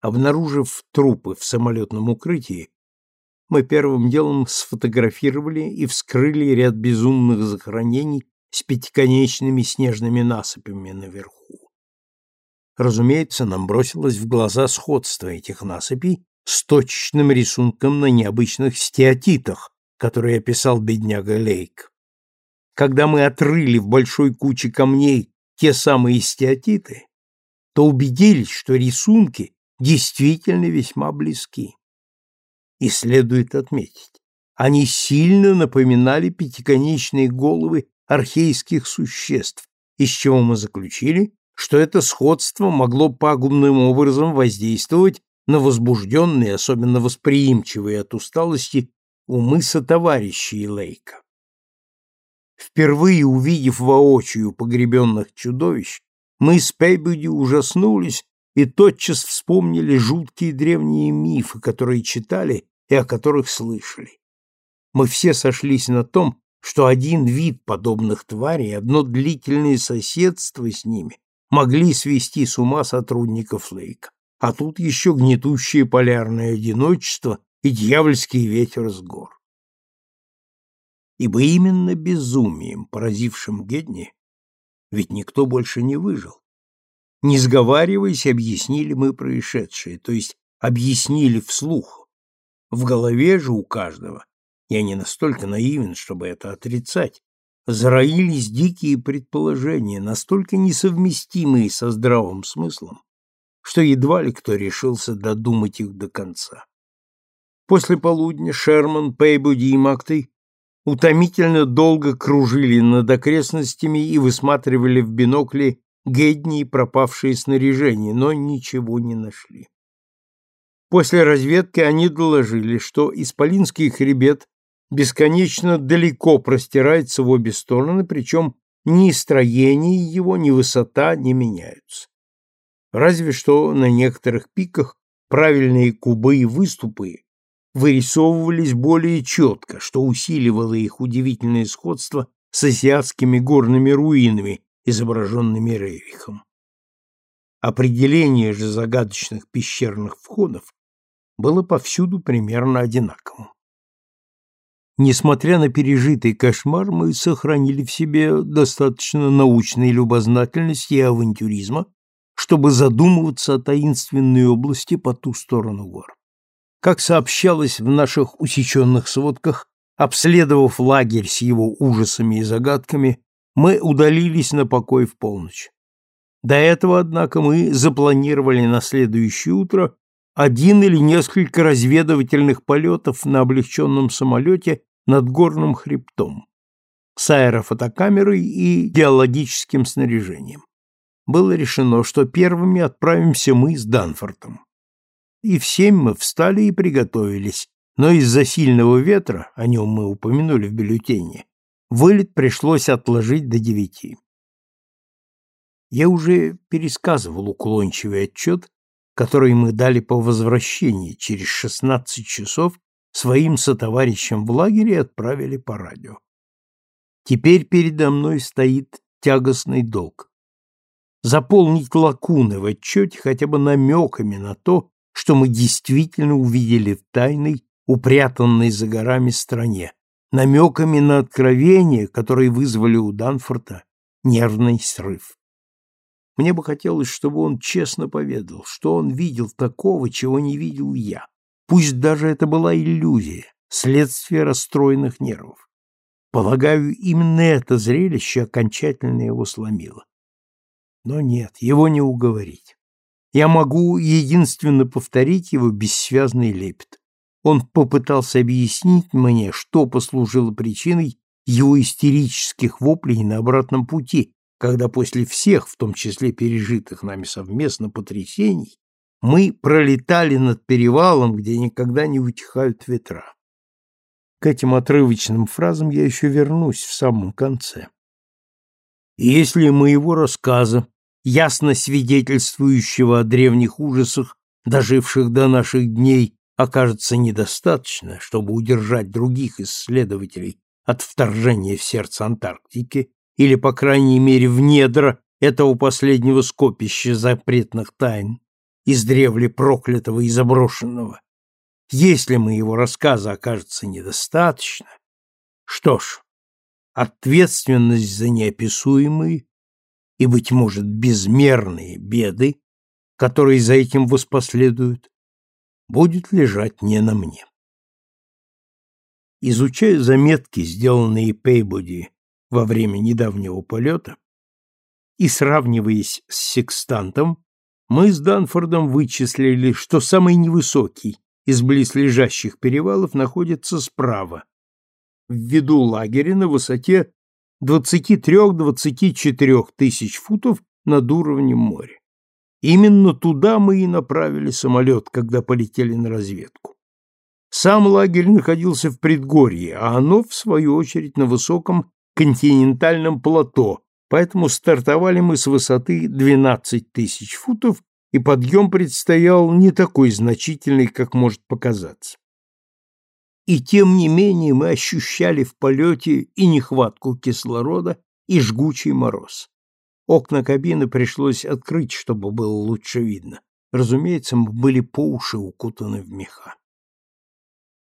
Обнаружив трупы в самолетном укрытии, мы первым делом сфотографировали и вскрыли ряд безумных захоронений с пятиконечными снежными насыпями наверху. Разумеется, нам бросилось в глаза сходство этих насыпей с точным рисунком на необычных стеатитах, которые описал бедняга Лейк. Когда мы отрыли в большой куче камней те самые стеатиты, то убедились, что рисунки действительно весьма близки. И следует отметить, они сильно напоминали пятиконечные головы архейских существ, из чего мы заключили, что это сходство могло пагубным образом воздействовать на возбужденные, особенно восприимчивые от усталости, умы сотоварищей Лейка. Впервые увидев воочию погребенных чудовищ, мы с Пейбуди ужаснулись и тотчас вспомнили жуткие древние мифы, которые читали и о которых слышали. Мы все сошлись на том, что один вид подобных тварей, одно длительное соседство с ними могли свести с ума сотрудников Лейка. А тут еще гнетущее полярное одиночество и дьявольский ветер с гор. Ибо именно безумием, поразившим Гедни, ведь никто больше не выжил. Не сговариваясь, объяснили мы происшедшее, то есть объяснили вслух. В голове же у каждого я не настолько наивен, чтобы это отрицать, зароились дикие предположения, настолько несовместимые со здравым смыслом, что едва ли кто решился додумать их до конца. После полудня Шерман, Пейбуди и Мактой утомительно долго кружили над окрестностями и высматривали в бинокли гедни и пропавшие снаряжения, но ничего не нашли. После разведки они доложили, что Исполинский хребет бесконечно далеко простирается в обе стороны, причем ни строение его, ни высота не меняются. Разве что на некоторых пиках правильные кубы и выступы вырисовывались более четко, что усиливало их удивительное сходство с азиатскими горными руинами, изображенными Рерихом. Определение же загадочных пещерных входов было повсюду примерно одинаковым. Несмотря на пережитый кошмар, мы сохранили в себе достаточно научной любознательности и авантюризма, чтобы задумываться о таинственной области по ту сторону гор. Как сообщалось в наших усеченных сводках, обследовав лагерь с его ужасами и загадками, мы удалились на покой в полночь. До этого, однако, мы запланировали на следующее утро один или несколько разведывательных полетов на облегченном самолете над горным хребтом с аэрофотокамерой и геологическим снаряжением. Было решено, что первыми отправимся мы с Данфортом. И в семь мы встали и приготовились, но из-за сильного ветра, о нем мы упомянули в бюллетене, вылет пришлось отложить до девяти. Я уже пересказывал уклончивый отчет, который мы дали по возвращении через шестнадцать часов своим сотоварищам в лагере отправили по радио. Теперь передо мной стоит тягостный долг. Заполнить лакуны в отчете хотя бы намеками на то, что мы действительно увидели в тайной, упрятанной за горами стране, намеками на откровения, которые вызвали у Данфорта нервный срыв. Мне бы хотелось, чтобы он честно поведал, что он видел такого, чего не видел я. Пусть даже это была иллюзия, следствие расстроенных нервов. Полагаю, именно это зрелище окончательно его сломило. Но нет, его не уговорить. Я могу единственно повторить его бессвязный лепет. Он попытался объяснить мне, что послужило причиной его истерических воплей на обратном пути, когда после всех, в том числе пережитых нами совместно потрясений, мы пролетали над перевалом, где никогда не утихают ветра. К этим отрывочным фразам я еще вернусь в самом конце. Если моего рассказа, ясно свидетельствующего о древних ужасах, доживших до наших дней, окажется недостаточно, чтобы удержать других исследователей от вторжения в сердце Антарктики или, по крайней мере, в недра этого последнего скопища запретных тайн, из древли проклятого и заброшенного. Если моего рассказа окажется недостаточно, что ж, ответственность за неописуемые и, быть может, безмерные беды, которые за этим воспоследуют, будет лежать не на мне. Изучая заметки, сделанные Пейбоди во время недавнего полета, и сравниваясь с секстантом, мы с Данфордом вычислили, что самый невысокий из близлежащих перевалов находится справа, в виду лагеря на высоте 23-24 тысяч футов над уровнем моря. Именно туда мы и направили самолет, когда полетели на разведку. Сам лагерь находился в предгорье, а оно, в свою очередь, на высоком континентальном плато, поэтому стартовали мы с высоты 12 тысяч футов, и подъем предстоял не такой значительный, как может показаться. И тем не менее мы ощущали в полете и нехватку кислорода, и жгучий мороз. Окна кабины пришлось открыть, чтобы было лучше видно. Разумеется, мы были по уши укутаны в меха.